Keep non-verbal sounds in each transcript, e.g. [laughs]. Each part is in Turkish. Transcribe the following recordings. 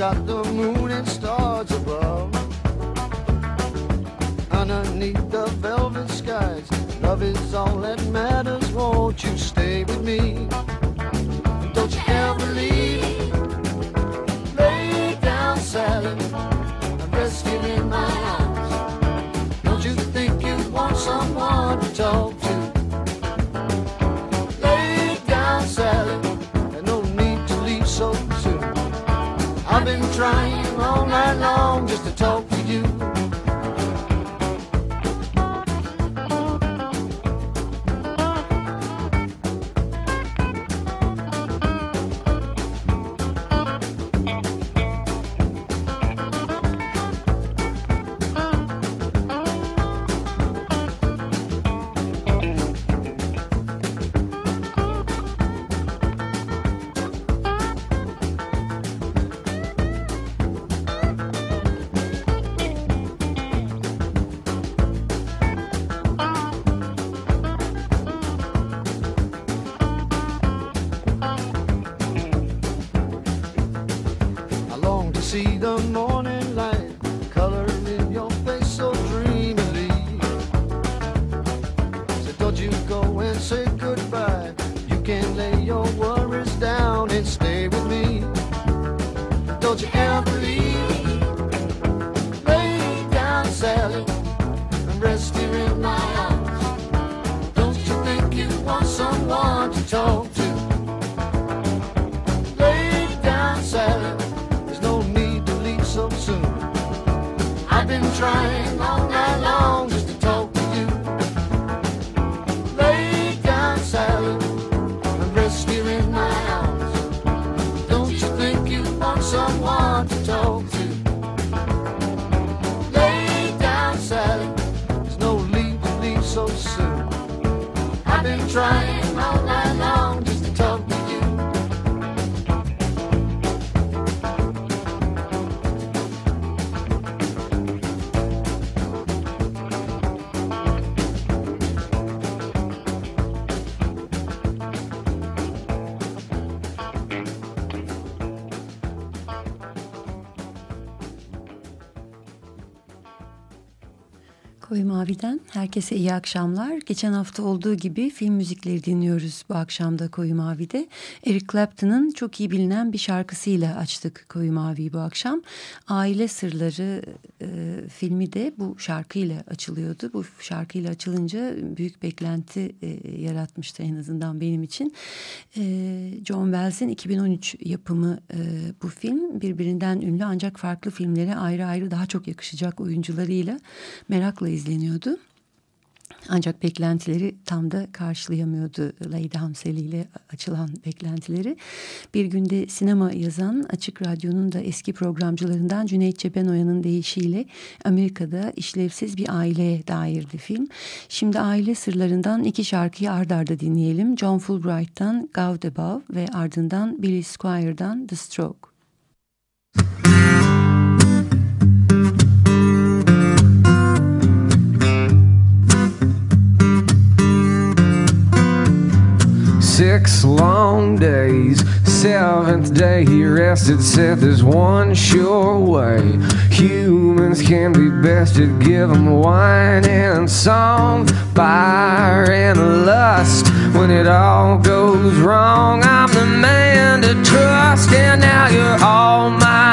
got the moon and stars above. Underneath the velvet skies, love is all that matters. Won't you stay with me? Don't you ever leave? Lay down, Sally. I'm in my arms. Don't you think you want someone to talk? just a talk. trying. Herkese iyi akşamlar. Geçen hafta olduğu gibi film müzikleri dinliyoruz bu akşamda Koyu Mavi'de. Eric Clapton'ın çok iyi bilinen bir şarkısıyla açtık Koyu Mavi'yi bu akşam. Aile Sırları e, filmi de bu şarkıyla açılıyordu. Bu şarkıyla açılınca büyük beklenti e, yaratmıştı en azından benim için. E, John Wells'in 2013 yapımı e, bu film birbirinden ünlü ancak farklı filmlere ayrı ayrı daha çok yakışacak oyuncularıyla merakla izleniyordu. Ancak beklentileri tam da karşılayamıyordu Leydi Hamseli ile açılan beklentileri. Bir günde sinema yazan Açık Radyo'nun da eski programcılarından Cüneyt Çepenoya'nın deyişiyle Amerika'da işlevsiz bir aileye dairdi film. Şimdi aile sırlarından iki şarkıyı ard arda dinleyelim. John Fulbright'tan God Above ve ardından Billy Squire'dan The Stroke. arrested said there's one sure way. Humans can be bested give them wine and song. Fire and lust when it all goes wrong i'm the man to trust. And now you're all mine.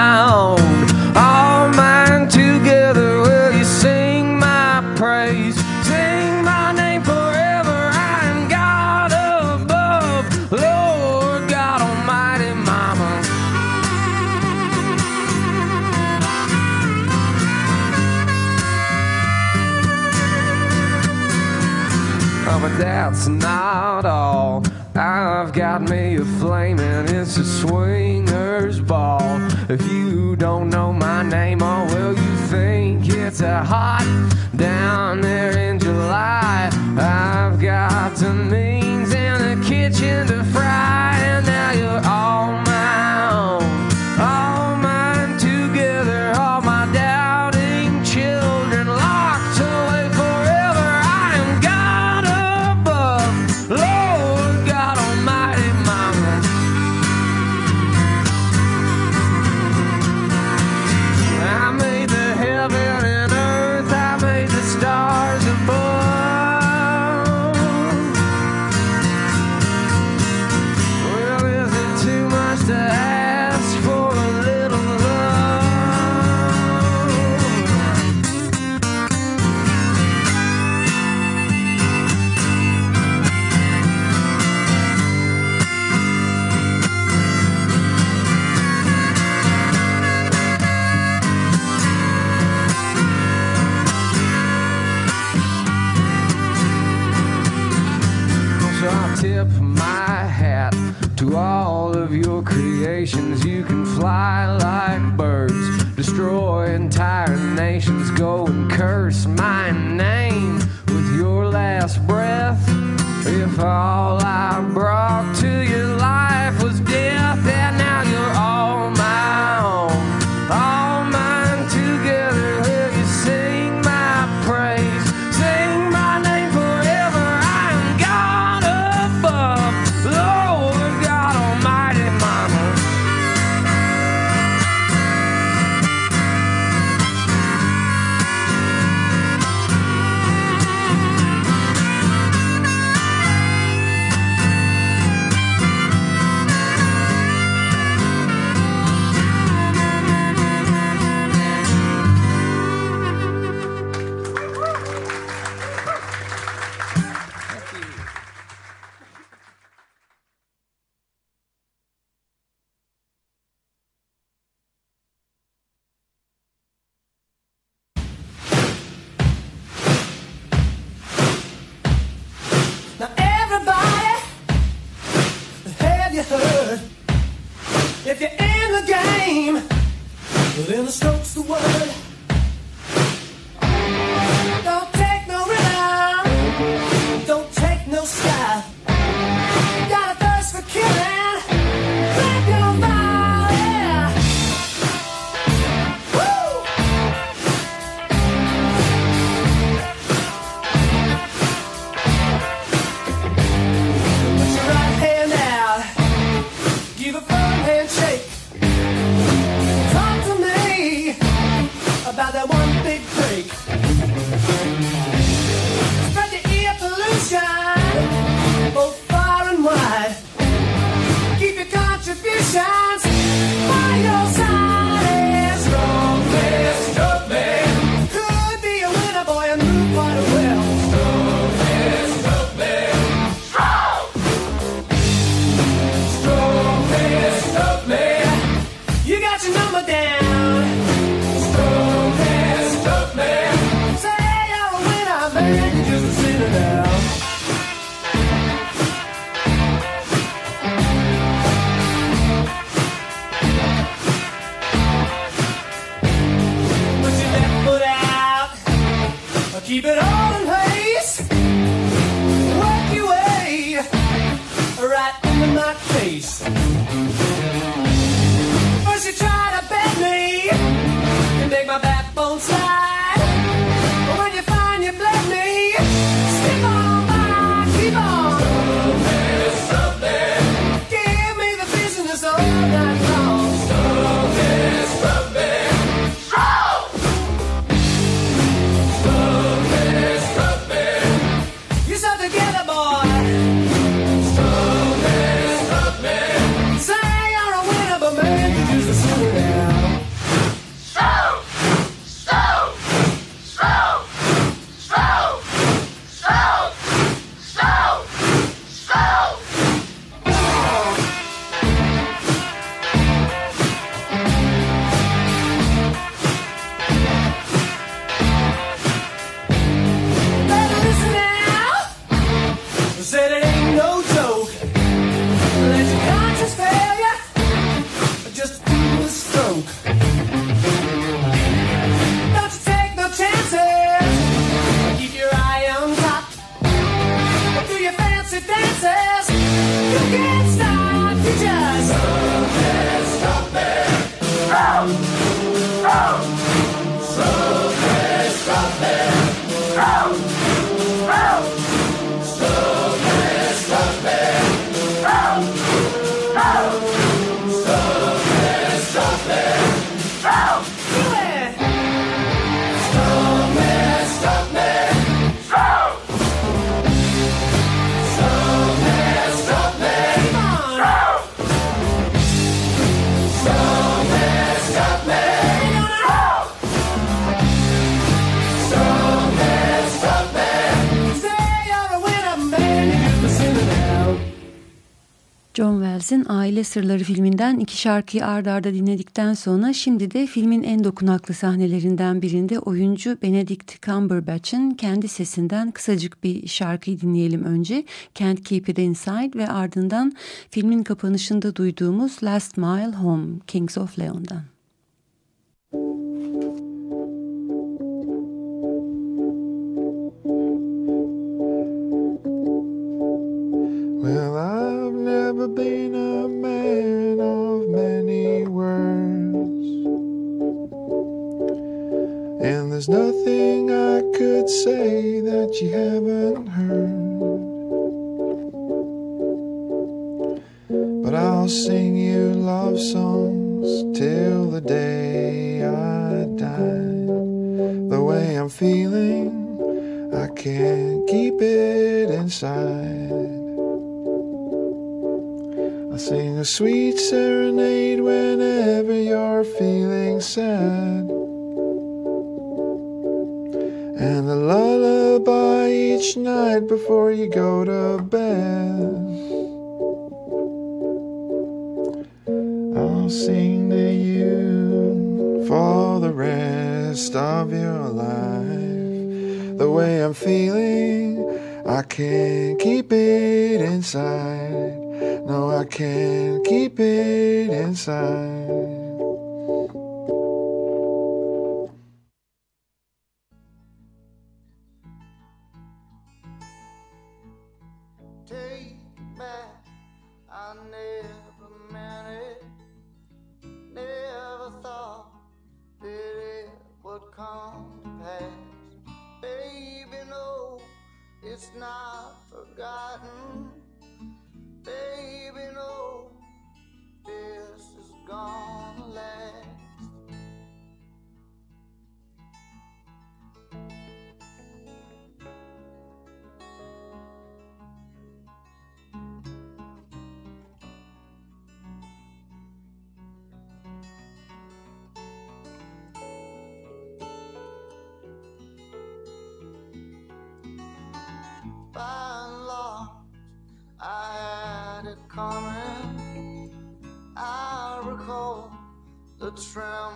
got me a flame and it's a swinger's ball. If you don't know my name, boy. Aile Sırları filminden iki şarkıyı ardarda arda dinledikten sonra şimdi de filmin en dokunaklı sahnelerinden birinde oyuncu Benedict Cumberbatch'ın kendi sesinden kısacık bir şarkıyı dinleyelim önce. Can't Keep It Inside ve ardından filmin kapanışında duyduğumuz Last Mile Home Kings of Leon'dan. nothing I could say that you haven't heard. But I'll sing you love songs till side. try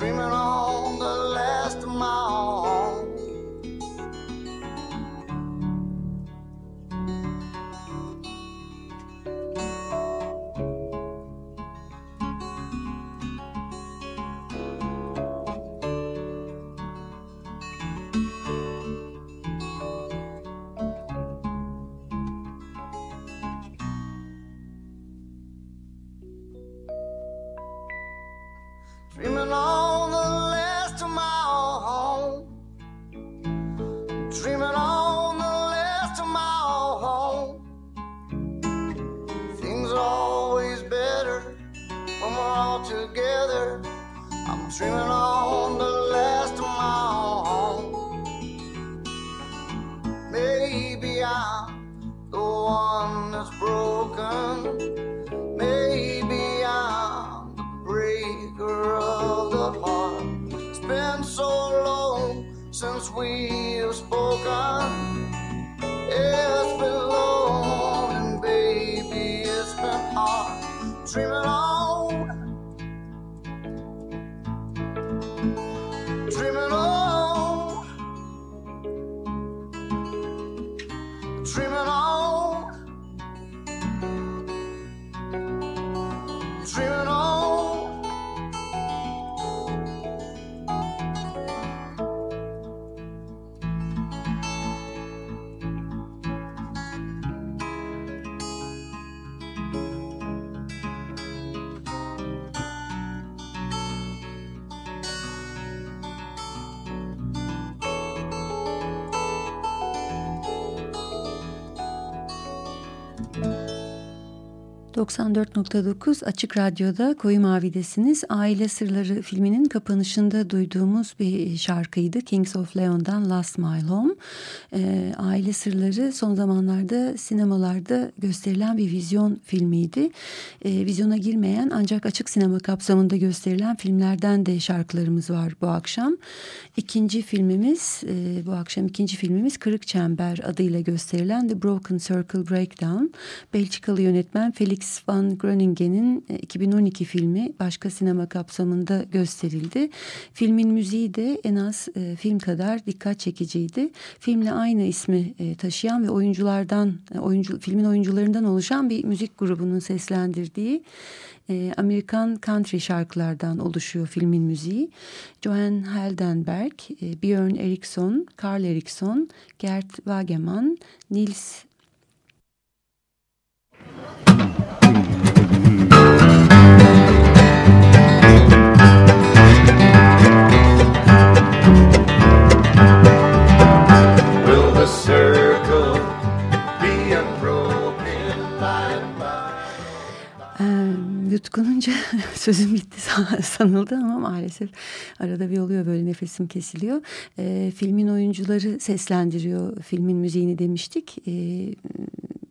dreaming dreaming ...94.9 Açık Radyo'da Koyu Mavi'desiniz. Aile Sırları filminin kapanışında duyduğumuz bir şarkıydı. Kings of Leon'dan Last Mile Home. Ee, Aile Sırları son zamanlarda sinemalarda gösterilen bir vizyon filmiydi. Ee, vizyona girmeyen ancak açık sinema kapsamında gösterilen filmlerden de şarkılarımız var bu akşam. İkinci filmimiz, e, bu akşam ikinci filmimiz Kırık Çember adıyla gösterilen The Broken Circle Breakdown. Belçikalı yönetmen Felix van Groningen'in 2012 filmi başka sinema kapsamında gösterildi. Filmin müziği de en az e, film kadar dikkat çekiciydi. Filmle aynı ismi e, taşıyan ve oyunculardan, e, oyuncu, filmin oyuncularından oluşan bir müzik grubunun seslendirdiği e, Amerikan country şarkılardan oluşuyor filmin müziği. Johan Heldenberg, e, Björn Eriksson, Carl Eriksson, Gert Wageman, Nils Will the circle be unbroken by and by? Ee, yutkununca [laughs] sözüm bitti san- sanıldı ama maalesef arada bir oluyor böyle nefesim kesiliyor. Ee, filmin oyuncuları seslendiriyor filmin müziğini demiştik. Ee,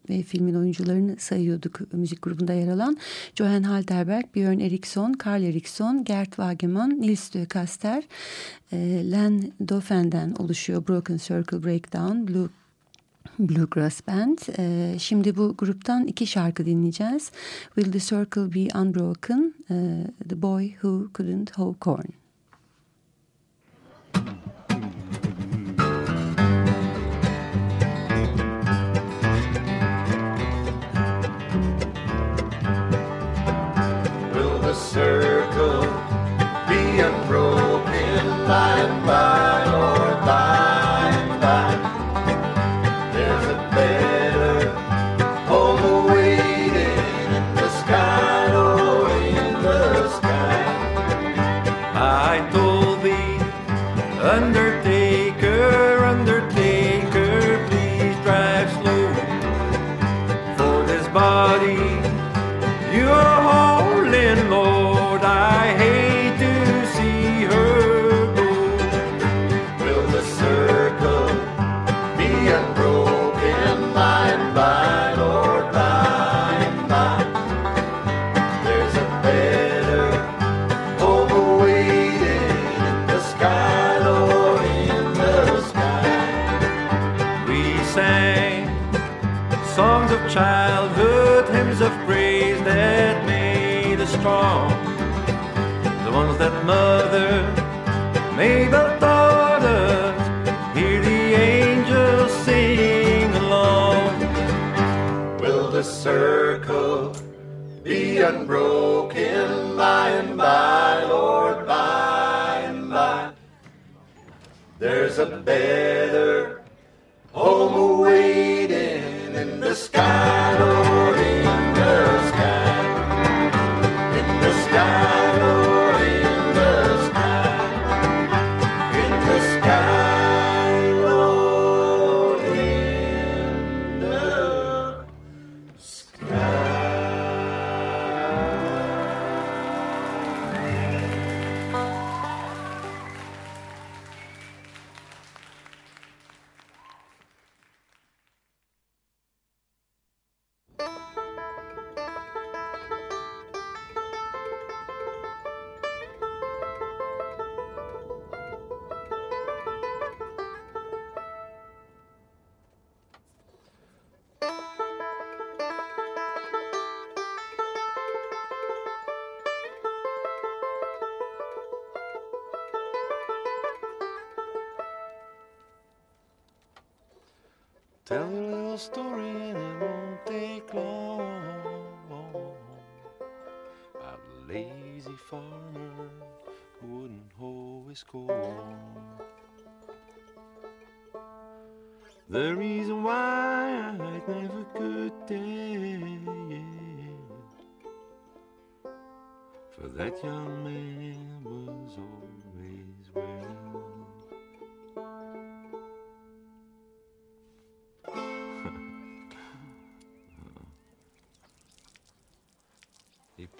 ve filmin oyuncularını sayıyorduk müzik grubunda yer alan. Johan Halderberg, Björn Eriksson, Carl Eriksson, Gert Wageman, Nils de e, Len Dofen'den oluşuyor Broken Circle Breakdown, Blue Bluegrass Band. Ee, şimdi bu gruptan iki şarkı dinleyeceğiz. Will the Circle Be Unbroken? Ee, the Boy Who Couldn't Hoe Corn. By and by Mabel taught us. Hear the angels sing along. Will the circle be unbroken by and by, Lord, by and by? There's a better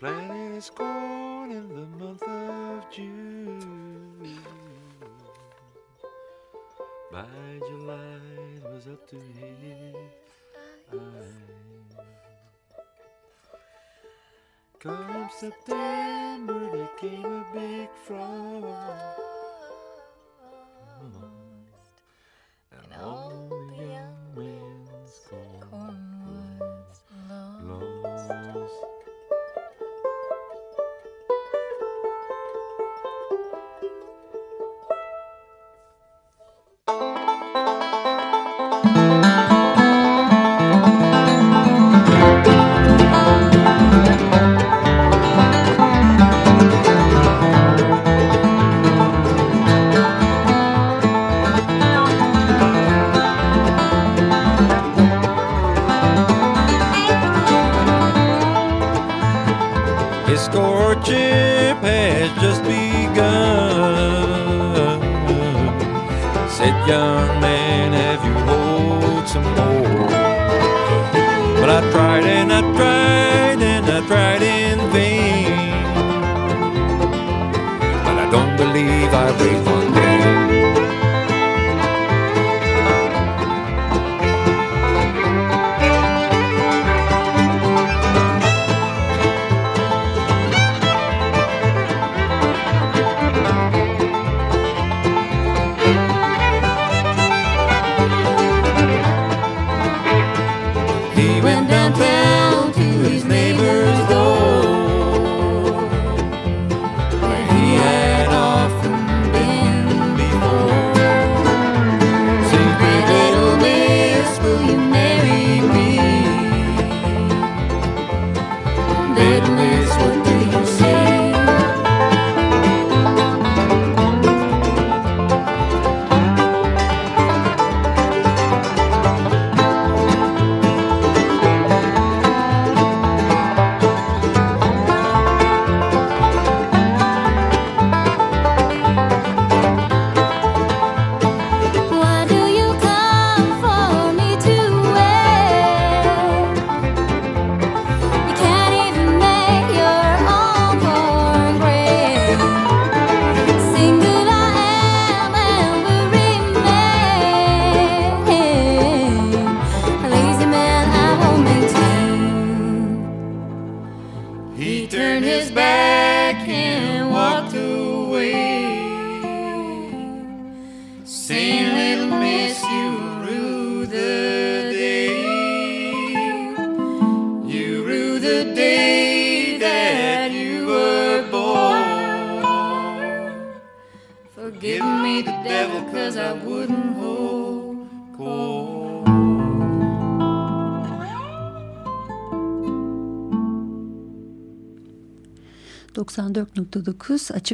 His corn in the month of June. By July, it was up to his eyes. Come September, there came a big frost.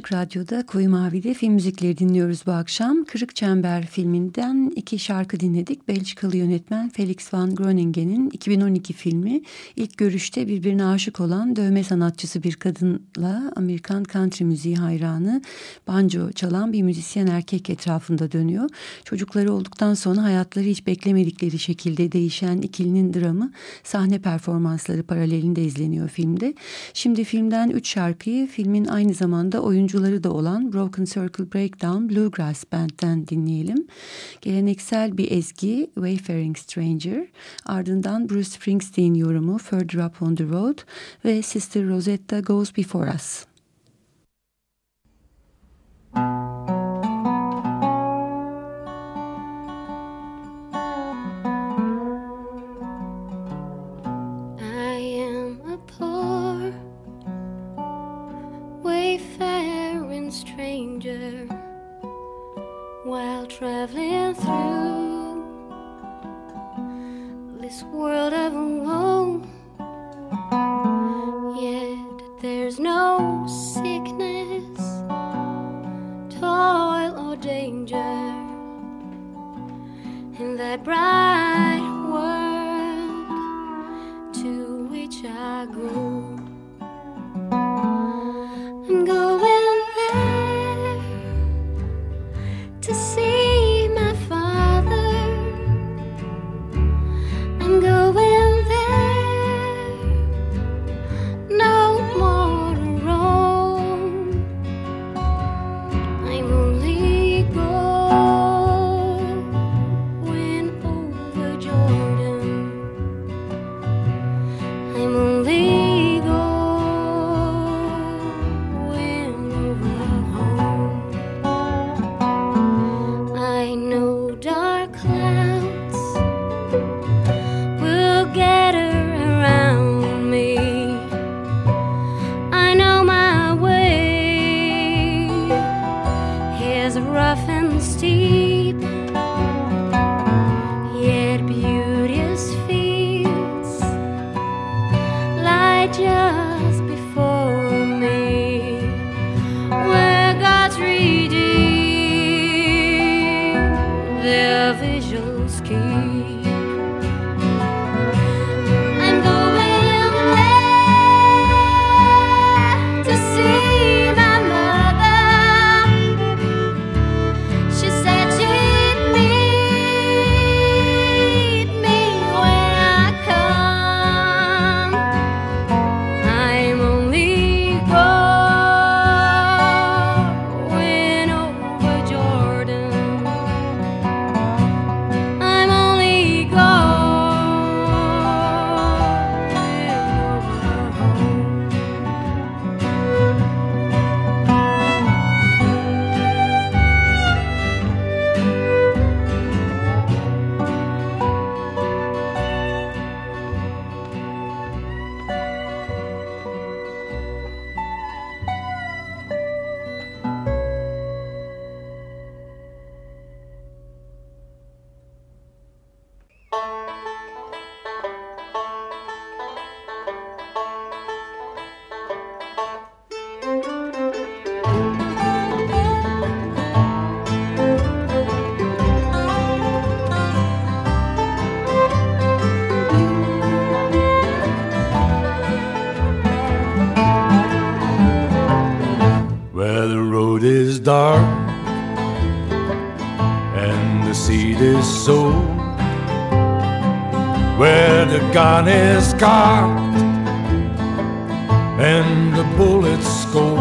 Açık Radyo'da Koyu Mavi'de film müzikleri dinliyoruz bu akşam. Kırık Çember filminden iki şarkı dinledik. Belçikalı yönetmen Felix van Groningen'in 2012 filmi. İlk görüşte birbirine aşık olan dövme sanatçısı bir kadınla Amerikan country müziği hayranı banjo çalan bir müzisyen erkek etrafında dönüyor. Çocukları olduktan sonra hayatları hiç beklemedikleri şekilde değişen ikilinin dramı sahne performansları paralelinde izleniyor filmde. Şimdi filmden üç şarkıyı filmin aynı zamanda oyuncuları da olan Broken Circle Breakdown Bluegrass Band'den dinleyelim. Geleneksel bir ezgi Wayfaring Stranger, ardından Bruce Springsteen yorumu Further Up on the Road ve Sister Rosetta Goes Before Us. crown is and the bullets go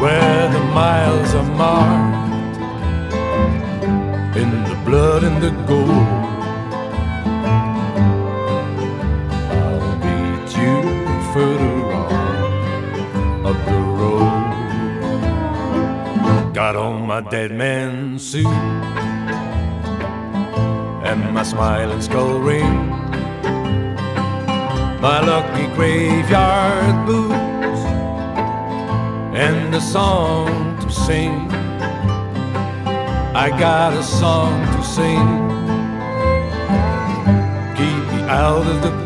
where the miles are marked in the blood and the gold. I'll meet you further on up the road. Got on my dead man suit and my smiling skull ring. My lucky graveyard boots, and a song to sing. I got a song to sing. Keep me out of the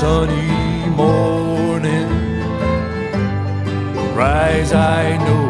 sunny morning. Rise, I know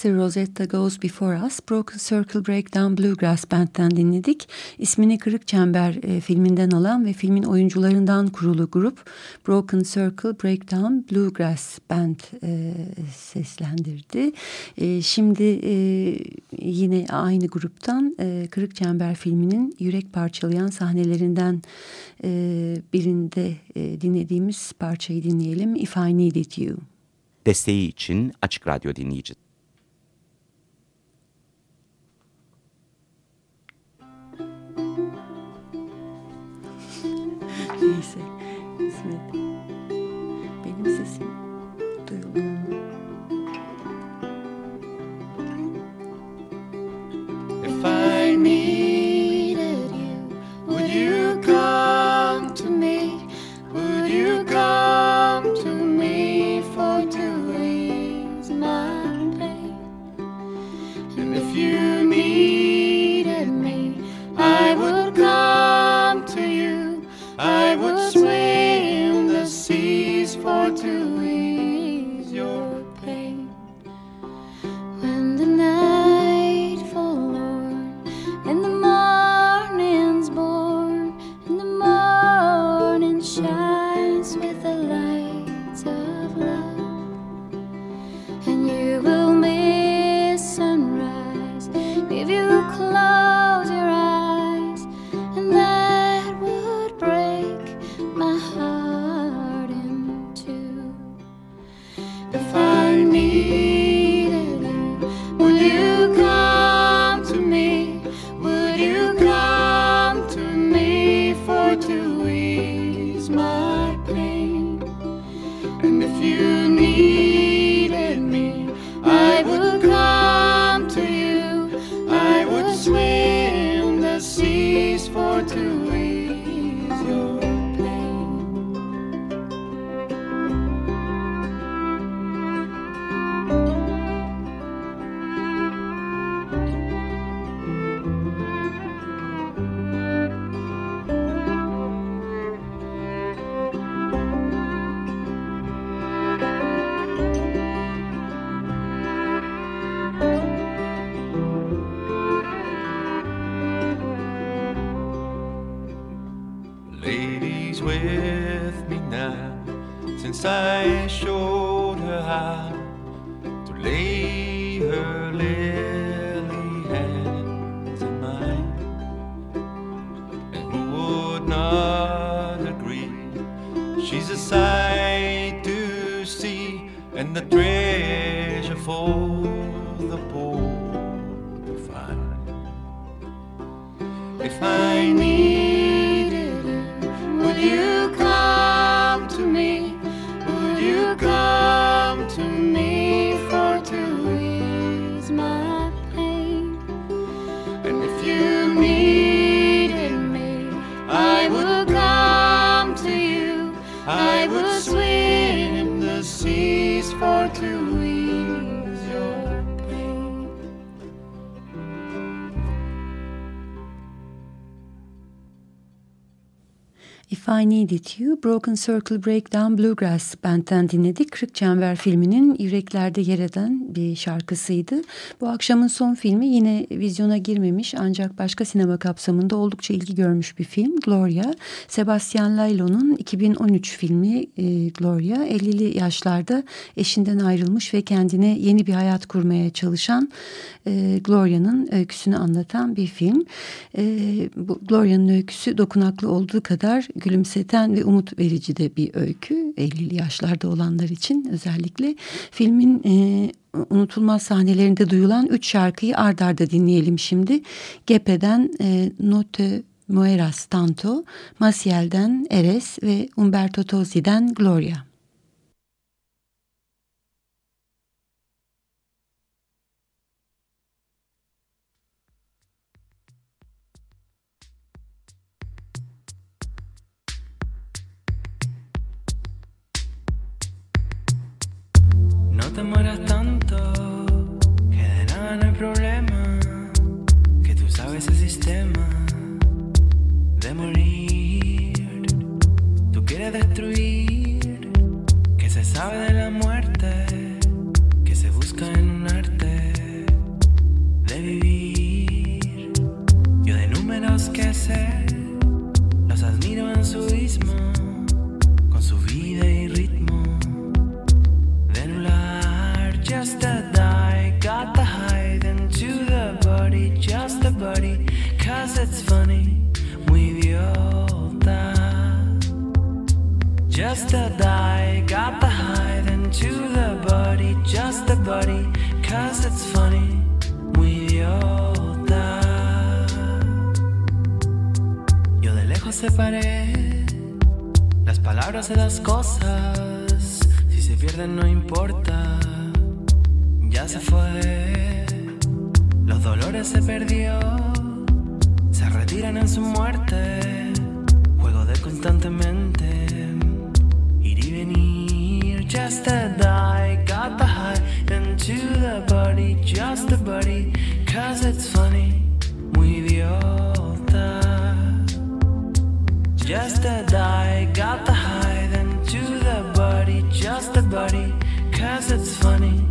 Sister Rosetta Goes Before Us, Broken Circle Breakdown Bluegrass Band'den dinledik. İsmini Kırık Çember e, filminden alan ve filmin oyuncularından kurulu grup Broken Circle Breakdown Bluegrass Band e, seslendirdi. E, şimdi e, yine aynı gruptan e, Kırık Çember filminin yürek parçalayan sahnelerinden e, birinde e, dinlediğimiz parçayı dinleyelim. If I Needed You. Desteği için Açık Radyo dinleyici swim the seas for to did you. Broken Circle Breakdown Bluegrass Band'den dinledik. Kırık Çember filminin yüreklerde yer eden bir şarkısıydı. Bu akşamın son filmi yine vizyona girmemiş ancak başka sinema kapsamında oldukça ilgi görmüş bir film. Gloria, Sebastian Lailo'nun 2013 filmi e, Gloria. 50'li yaşlarda eşinden ayrılmış ve kendine yeni bir hayat kurmaya çalışan e, Gloria'nın öyküsünü anlatan bir film. E, bu Gloria'nın öyküsü dokunaklı olduğu kadar gülümseten ve umut verici de bir öykü. 50'li yaşlarda olanlar için özellikle. Filmin e, unutulmaz sahnelerinde duyulan üç şarkıyı ard arda dinleyelim şimdi. Gepe'den e, Note Mueras Tanto, Maciel'den Eres ve Umberto Tozzi'den Gloria. Te mueras tanto, que de nada no hay problema, que tú sabes el sistema de morir. Tú quieres destruir, que se sabe de la Just a die, got the hide into the body, just the body, cause it's funny, idiota. Yo de lejos separé las palabras de las cosas. Si se pierden no importa, ya se fue. Los dolores se perdió, se retiran en su muerte. Juego de constantemente Just a die, got the high into the body, just the body, cause it's funny, muy idiota. Just a die, got the high then to the body, just a buddy, cause it's funny,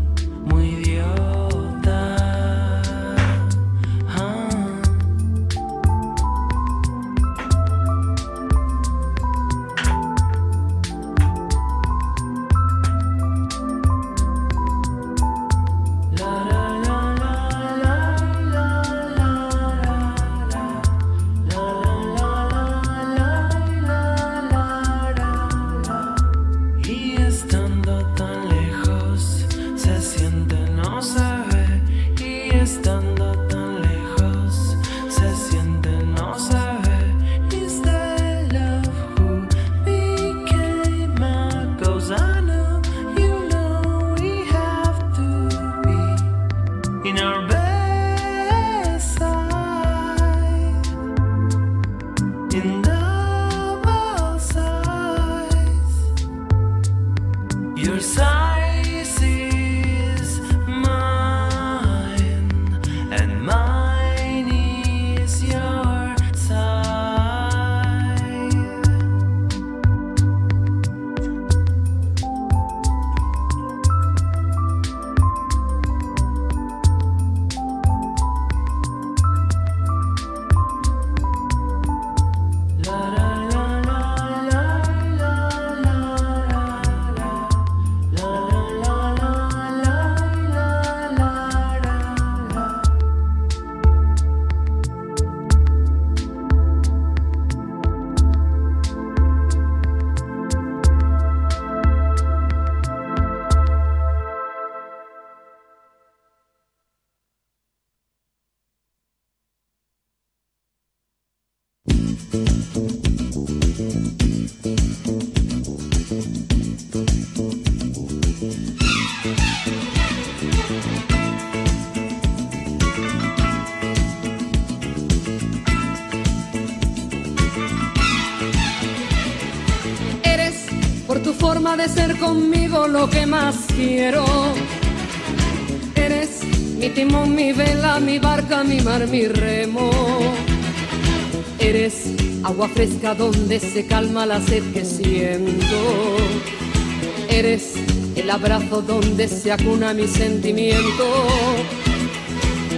lo que más quiero. Eres mi timón, mi vela, mi barca, mi mar, mi remo. Eres agua fresca donde se calma la sed que siento. Eres el abrazo donde se acuna mi sentimiento.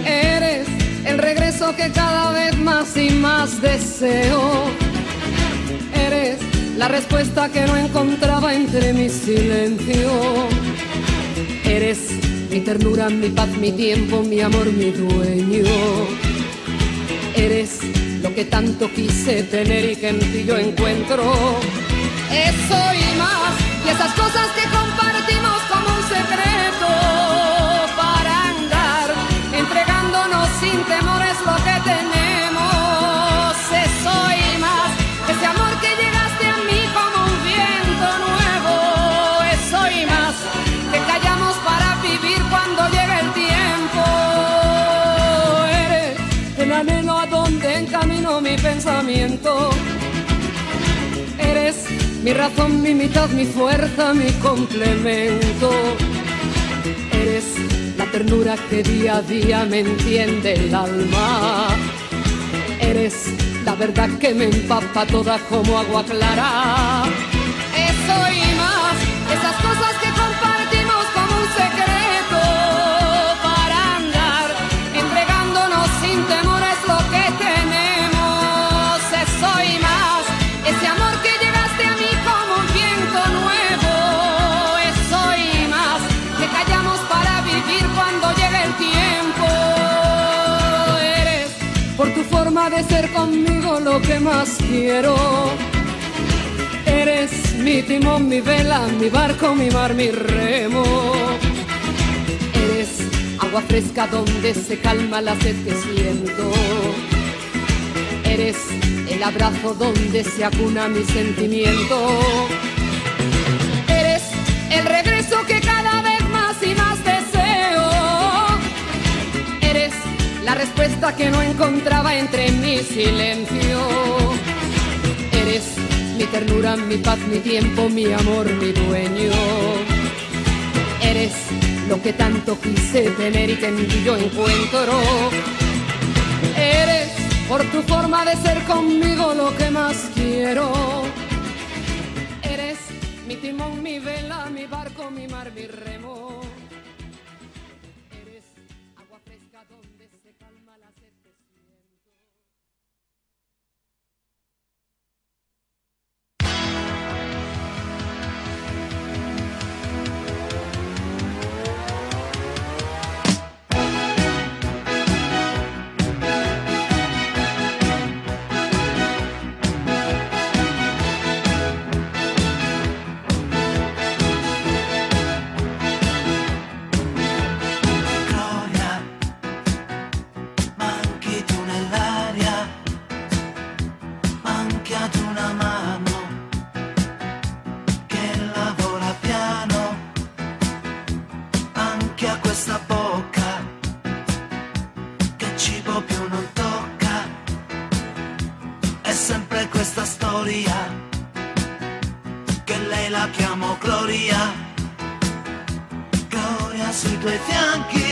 Eres el regreso que cada vez más y más deseo. Eres la respuesta que no encontraba entre mi silencio. Eres mi ternura, mi paz, mi tiempo, mi amor, mi dueño. Eres lo que tanto quise tener y que en ti yo encuentro. Eso mi razón, mi mitad, mi fuerza, mi complemento. Eres la ternura que día a día me entiende el alma. Eres la verdad que me empapa toda como agua clara. Conmigo lo que más quiero. Eres mi timón, mi vela, mi barco, mi mar, mi remo. Eres agua fresca donde se calma la sed que siento. Eres el abrazo donde se acuna mi sentimiento. Eres el regreso que cada la respuesta que no encontraba entre mi silencio. Eres mi ternura, mi paz, mi tiempo, mi amor, mi dueño. Eres lo que tanto quise tener y que en ti yo encuentro. Eres por tu forma de ser conmigo lo que más quiero. Eres mi timón, mi vela, mi barco. mi mar, mi remo. Chiamo Gloria. Gloria sui tuoi fianchi.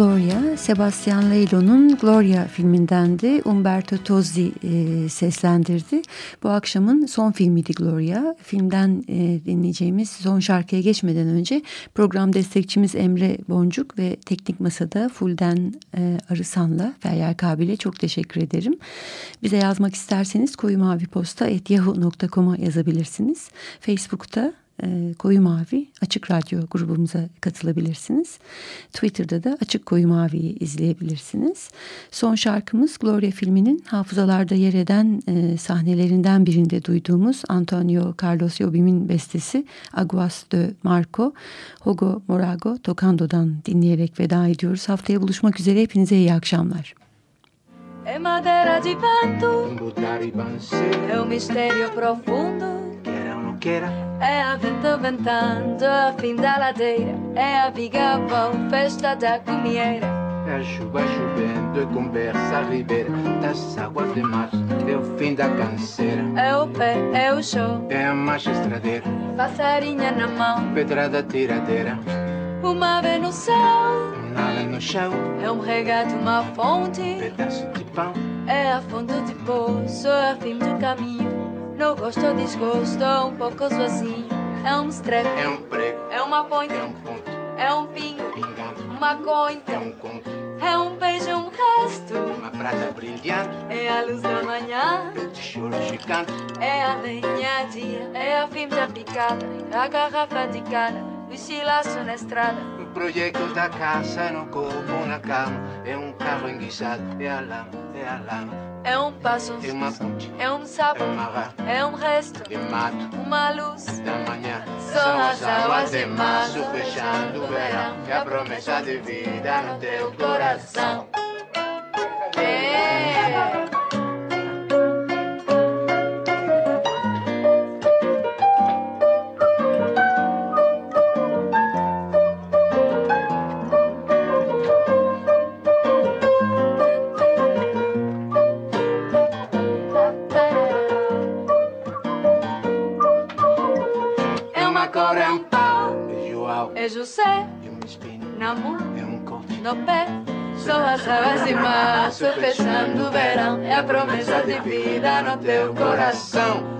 Gloria, Sebastian Leilo'nun Gloria filmindendi. Umberto Tozzi e, seslendirdi. Bu akşamın son filmiydi Gloria. Filmden e, dinleyeceğimiz son şarkıya geçmeden önce program destekçimiz Emre Boncuk ve Teknik Masa'da Fulden e, Arısan'la Feryal Kabil'e çok teşekkür ederim. Bize yazmak isterseniz koyumaviposta.yahoo.com'a yazabilirsiniz. Facebook'ta e, Koyu Mavi Açık Radyo grubumuza katılabilirsiniz. Twitter'da da Açık Koyu Mavi'yi izleyebilirsiniz. Son şarkımız Gloria filminin hafızalarda yer eden e, sahnelerinden birinde duyduğumuz Antonio Carlos Jobim'in bestesi Aguas de Marco, Hogo Morago Tocando'dan dinleyerek veda ediyoruz. Haftaya buluşmak üzere hepinize iyi akşamlar. É madeira de vento, é um mistério profundo. É a vento ventando a fim da ladeira, é a viga bom, festa da comieira. É a chuva chovendo e conversa à ribeira das águas de março, é o fim da canseira. É o pé, é o show, É a marcha estradeira, passarinha na mão, pedrada tiradeira, uma ave no céu. nada no chão, É um regato, uma fonte, pedaço de pão. é a fundo de poço, é a fim do caminho. No gosto ou desgosto, um pouco sozinho. É um estrepe, É um prego, é uma ponte, é um ponto, é um pingo, pingando, uma conta, é um conto, é um beijo, um resto. uma prata brilhante, É a luz da manhã, tijolo gigante, é a lenha dia, é a fim da picada, a garrafa de cana, o chilaço na estrada. O projeto da casa no corpo, na cama, é um carro enguiçado, é a lama, é a lama, É um passo, é uma ponte, é um sapo, é uma é um resto, de mato uma luz. da manhã. São as águas de março fechando o verão, é a promessa de vida no teu coração. É. fechando o verão. É a promessa de vida no teu coração.